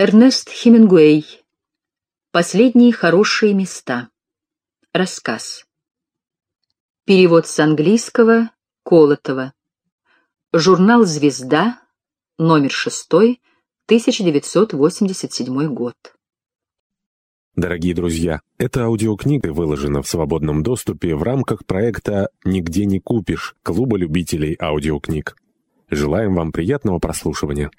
Эрнест Хемингуэй. Последние хорошие места. Рассказ. Перевод с английского Колотова. Журнал «Звезда», номер 6, 1987 год. Дорогие друзья, эта аудиокнига выложена в свободном доступе в рамках проекта «Нигде не купишь» Клуба любителей аудиокниг. Желаем вам приятного прослушивания.